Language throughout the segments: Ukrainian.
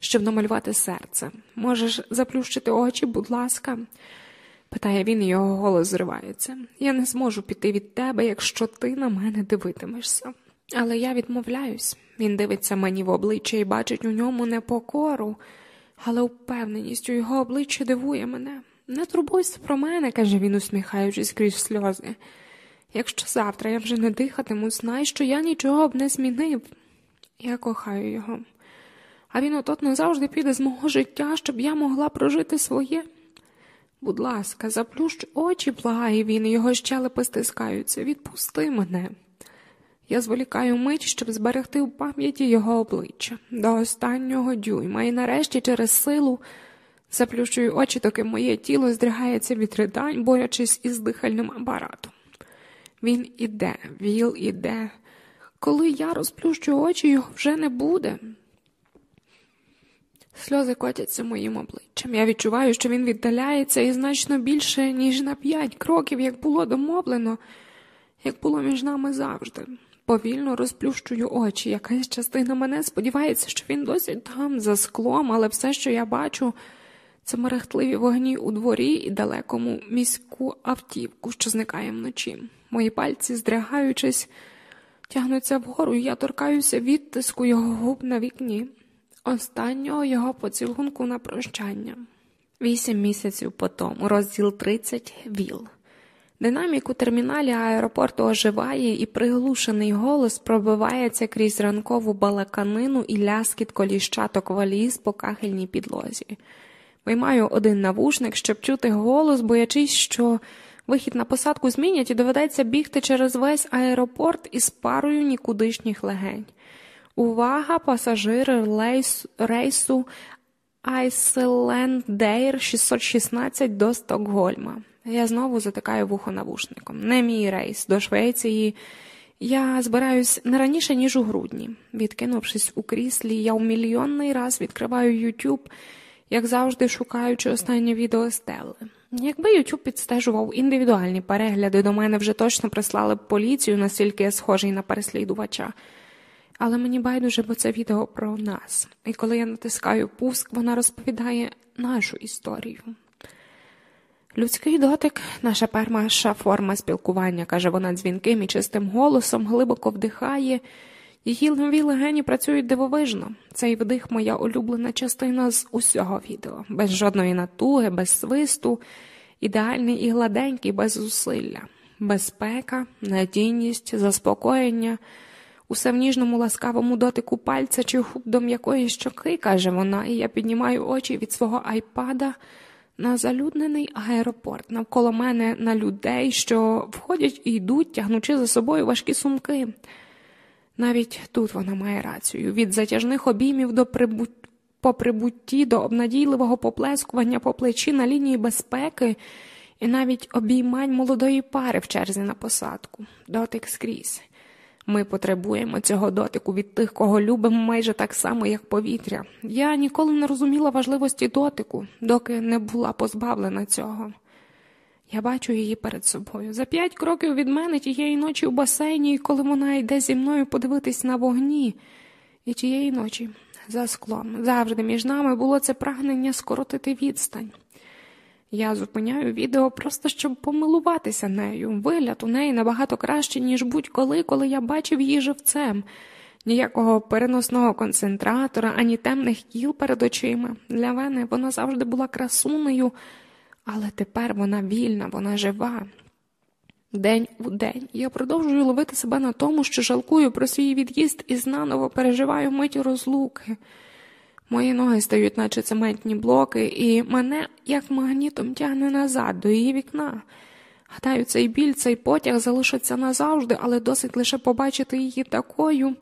щоб намалювати серце. Можеш заплющити очі, будь ласка, питає він, і його голос зривається. Я не зможу піти від тебе, якщо ти на мене дивитимешся. Але я відмовляюсь. Він дивиться мені в обличчя і бачить у ньому непокору, але впевненість у його обличчі дивує мене. Не турбуйся про мене, каже він, усміхаючись крізь сльози. Якщо завтра я вже не дихатиму, знай, що я нічого б не змінив. Я кохаю його. А він отот назавжди піде з мого життя, щоб я могла прожити своє. Будь ласка, заплющ очі, благає він, його щелепи стискаються. Відпусти мене. Я зволікаю мить, щоб зберегти в пам'яті його обличчя до останнього дюйма, і нарешті через силу заплющую очі, доки моє тіло здригається від ридань, борючись із дихальним апаратом. Він іде, віл іде. Коли я розплющу очі, його вже не буде. Сльози котяться моїм обличчям. Я відчуваю, що він віддаляється і значно більше, ніж на п'ять кроків, як було домовлено, як було між нами завжди. Повільно розплющую очі. Якась частина мене сподівається, що він досі там, за склом, але все, що я бачу, це мерехтливі вогні у дворі і далекому міську автівку, що зникає вночі. Мої пальці, здригаючись, тягнуться вгору, і я торкаюся відтиску його губ на вікні, останнього його поцілунку на прощання. Вісім місяців потому, розділ 30 віл. Динамік у терміналі аеропорту оживає, і приглушений голос пробивається крізь ранкову балаканину і ляскіт коліщаток валіз по кахельній підлозі. Виймаю один навушник, щоб чути голос, боячись, що вихід на посадку змінять і доведеться бігти через весь аеропорт із парою нікудишніх легень. Увага, пасажири рейсу Айселендейр 616 до Стокгольма. Я знову затикаю вухо навушником. Не мій рейс до Швеції. Я збираюсь не раніше, ніж у грудні. Відкинувшись у кріслі, я у мільйонний раз відкриваю YouTube, як завжди шукаючи останнє відео Стелли. Якби YouTube підстежував індивідуальні перегляди, до мене вже точно прислали б поліцію, настільки я схожий на переслідувача. Але мені байдуже, бо це відео про нас. І коли я натискаю пуск, вона розповідає нашу історію. Людський дотик, наша перша форма спілкування, каже вона дзвінким і чистим голосом, глибоко вдихає. Її нові легені працюють дивовижно. Цей вдих моя улюблена частина з усього відео, без жодної натуги, без свисту, ідеальний і гладенький, без зусилля, безпека, надійність, заспокоєння, усе в ніжному ласкавому дотику пальця чи губ до м'якої щоки, каже вона, і я піднімаю очі від свого айпада на залюднений аеропорт, навколо мене на людей, що входять і йдуть, тягнучи за собою важкі сумки. Навіть тут вона має рацію від затяжних обіймів до прибут... по прибутті до обнадійливого поплескування по плечі на лінії безпеки і навіть обіймань молодої пари в черзі на посадку, дотик скрізь. Ми потребуємо цього дотику від тих, кого любимо майже так само, як повітря. Я ніколи не розуміла важливості дотику, доки не була позбавлена цього. Я бачу її перед собою. За п'ять кроків від мене тієї ночі у басейні, і коли вона йде зі мною подивитись на вогні, і тієї ночі за склом завжди між нами було це прагнення скоротити відстань. Я зупиняю відео просто щоб помилуватися нею. Вигляд у неї набагато краще, ніж будь-коли, коли я бачив її живцем. Ніякого переносного концентратора, ані темних кіл перед очима. Для мене вона завжди була красунею, але тепер вона вільна, вона жива. День у день я продовжую ловити себе на тому, що жалкую про свій від'їзд і знаново переживаю миті розлуки. Мої ноги стають, наче цементні блоки, і мене, як магнітом, тягне назад до її вікна. Гадаю, цей біль, цей потяг залишиться назавжди, але досить лише побачити її такою.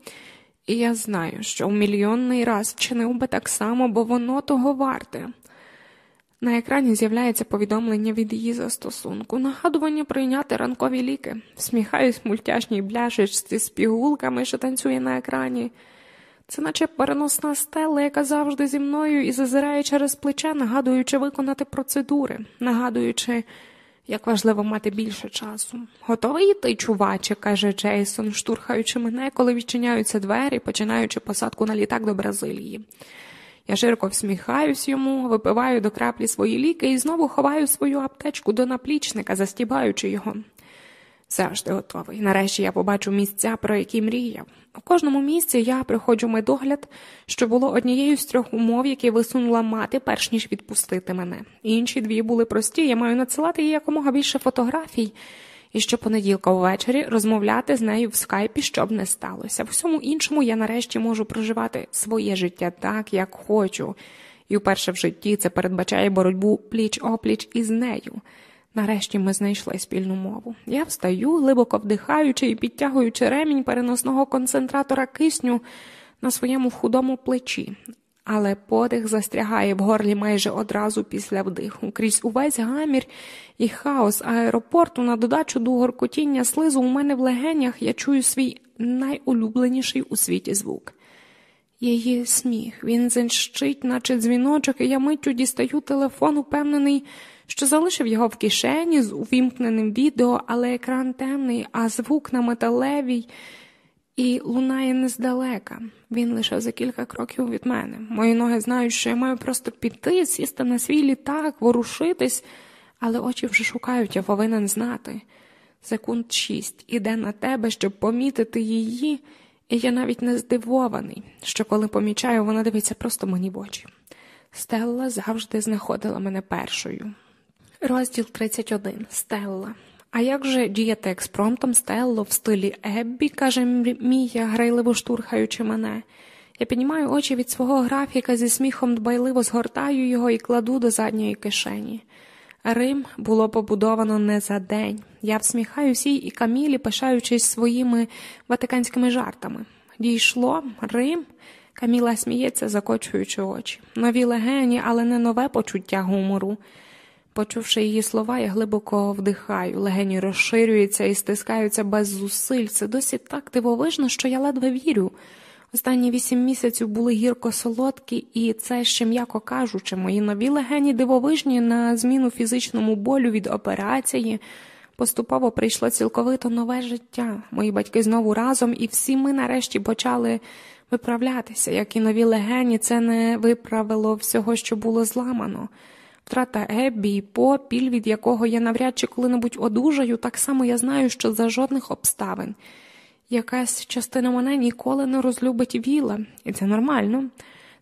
І я знаю, що в мільйонний раз вчинив би так само, бо воно того варте. На екрані з'являється повідомлення від її застосунку, нагадування прийняти ранкові ліки, всміхаюсь мультяшній бляшечці з пігулками, що танцює на екрані. Це наче переносна стела, яка завжди зі мною і зазирає через плече, нагадуючи виконати процедури, нагадуючи, як важливо мати більше часу. Готовий йти, чуваче, каже Джейсон, штурхаючи мене, коли відчиняються двері, починаючи посадку на літак до Бразилії. Я широко всміхаюсь йому, випиваю до краплі свої ліки і знову ховаю свою аптечку до наплічника, застібаючи його. Завжди готовий. Нарешті я побачу місця, про які мріяв. У кожному місці я приходжу медогляд, що було однією з трьох умов, які висунула мати, перш ніж відпустити мене. Інші дві були прості, я маю надсилати їй якомога більше фотографій, і щопонеділка ввечері розмовляти з нею в скайпі, щоб не сталося. В усьому іншому я нарешті можу проживати своє життя так, як хочу, і вперше в житті це передбачає боротьбу пліч опліч із нею. Нарешті ми знайшли спільну мову. Я встаю, глибоко вдихаючи і підтягуючи ремінь переносного концентратора кисню на своєму худому плечі, але подих застрягає в горлі майже одразу після вдиху. Крізь увесь гамір і хаос аеропорту на додачу до горкотіння слизу у мене в легенях я чую свій найулюбленіший у світі звук. Її сміх, він зенщить, наче дзвіночок, і я миттю дістаю телефон, упевнений що залишив його в кишені з увімкненим відео, але екран темний, а звук на металевій і лунає не здалека. Він лише за кілька кроків від мене. Мої ноги знають, що я маю просто піти, сісти на свій літак, ворушитись, але очі вже шукають, я повинен знати. Секунд шість іде на тебе, щоб помітити її, і я навіть не здивований, що коли помічаю, вона дивиться просто мені в очі. Стелла завжди знаходила мене першою. Розділ 31. Стелла. А як же діяти експромтом Стелло в стилі Еббі, каже Мія, грайливо штурхаючи мене. Я піднімаю очі від свого графіка зі сміхом дбайливо згортаю його і кладу до задньої кишені. Рим було побудовано не за день. Я всміхаюсь їй і камілі, пишаючись своїми ватиканськими жартами. Дійшло Рим. Каміла сміється, закочуючи очі. Нові легені, але не нове почуття гумору. Почувши її слова, я глибоко вдихаю, легені розширюються і стискаються без зусиль. Це досі так дивовижно, що я ледве вірю. Останні вісім місяців були гірко солодкі, і це ще м'яко кажучи, мої нові легені дивовижні на зміну фізичному болю від операції. Поступово прийшло цілковито нове життя. Мої батьки знову разом, і всі ми нарешті почали виправлятися, як і нові легені, це не виправило всього, що було зламано. Втрата Еббі і попіль, від якого я навряд чи коли-небудь одужаю, так само я знаю, що за жодних обставин. Якась частина мене ніколи не розлюбить віла, і це нормально.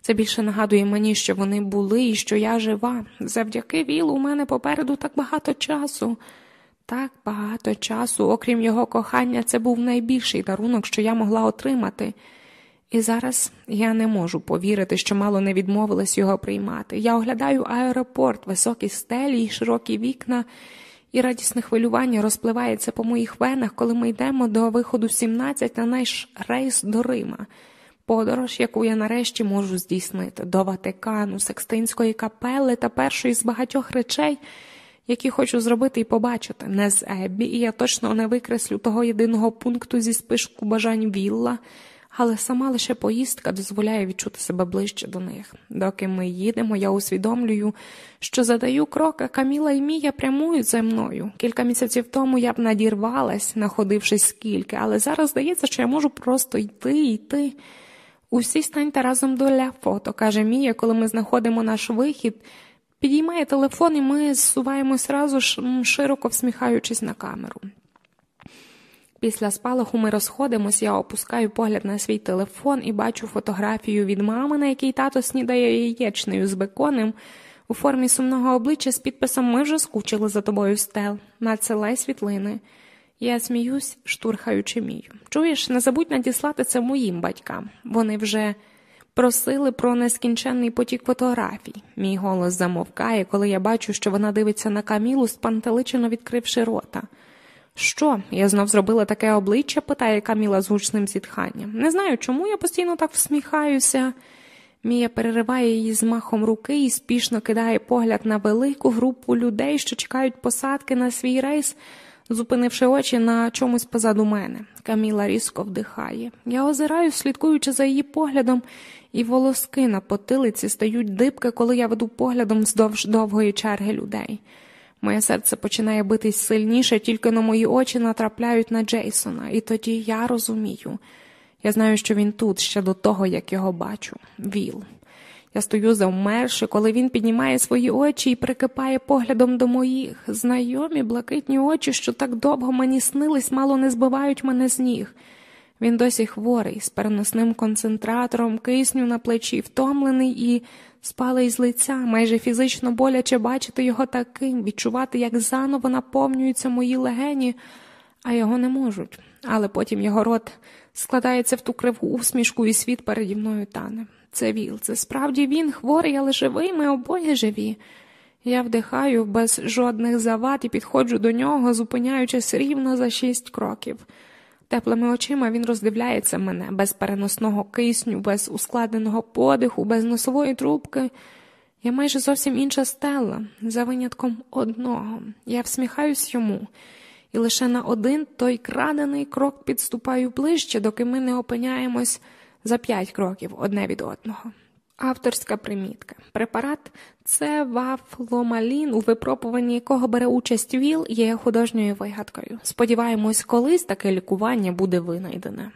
Це більше нагадує мені, що вони були і що я жива. Завдяки вілу у мене попереду так багато часу. Так багато часу, окрім його кохання, це був найбільший дарунок, що я могла отримати. І зараз я не можу повірити, що мало не відмовилась його приймати. Я оглядаю аеропорт, високі стелі й широкі вікна, і радісне хвилювання розпливається по моїх венах, коли ми йдемо до виходу 17 на наш рейс до Рима. Подорож, яку я нарешті можу здійснити, до Ватикану, Секстинської капели та першої з багатьох речей, які хочу зробити і побачити, не з Еббі, і я точно не викреслю того єдиного пункту зі спишку бажань Вілла але сама лише поїздка дозволяє відчути себе ближче до них. Доки ми їдемо, я усвідомлюю, що задаю крок, а Каміла і Мія прямують за мною. Кілька місяців тому я б надірвалась, находившись скільки, але зараз здається, що я можу просто йти йти. Усі станьте разом до фото, каже Мія, коли ми знаходимо наш вихід. Підіймає телефон, і ми зсуваємось разу широко всміхаючись на камеру. Після спалаху ми розходимось, я опускаю погляд на свій телефон і бачу фотографію від мами, на якій тато снідає яєчнею з беконем у формі сумного обличчя з підписом Ми вже скучили за тобою стел. Надсилай світлини. Я сміюсь, штурхаючи мію. Чуєш, не забудь надіслати це моїм батькам. Вони вже просили про нескінченний потік фотографій. Мій голос замовкає, коли я бачу, що вона дивиться на камілу, спантеличено відкривши рота. Що? Я знов зробила таке обличчя? питає Каміла з гучним зітханням. Не знаю, чому я постійно так всміхаюся. Мія перериває її з махом руки і спішно кидає погляд на велику групу людей, що чекають посадки на свій рейс, зупинивши очі на чомусь позаду мене. Каміла різко вдихає. Я озираю, слідкуючи за її поглядом, і волоски на потилиці стають дибки, коли я веду поглядом вздовж довгої черги людей. Моє серце починає битись сильніше, тільки на мої очі натрапляють на Джейсона, і тоді я розумію. Я знаю, що він тут ще до того, як його бачу. Віл. Я стою завмерши, коли він піднімає свої очі і прикипає поглядом до моїх. Знайомі блакитні очі, що так довго мені снились, мало не збивають мене з ніг. Він досі хворий, з переносним концентратором, кисню на плечі, втомлений і спалий з лиця, майже фізично боляче бачити його таким, відчувати, як заново наповнюються мої легені, а його не можуть. Але потім його рот складається в ту криву усмішку, і світ переді мною тане. Це Віл, це справді він хворий, але живий, ми обоє живі. Я вдихаю без жодних завад і підходжу до нього, зупиняючись рівно за шість кроків. Теплими очима він роздивляється мене без переносного кисню, без ускладненого подиху, без носової трубки. Я майже зовсім інша стела, за винятком одного. Я всміхаюсь йому, і лише на один той крадений крок підступаю ближче, доки ми не опиняємось за п'ять кроків одне від одного. Авторська примітка. Препарат це вафломалін, у випробуванні якого бере участь ВІЛ, є художньою вигадкою. Сподіваємось, колись таке лікування буде винайдене.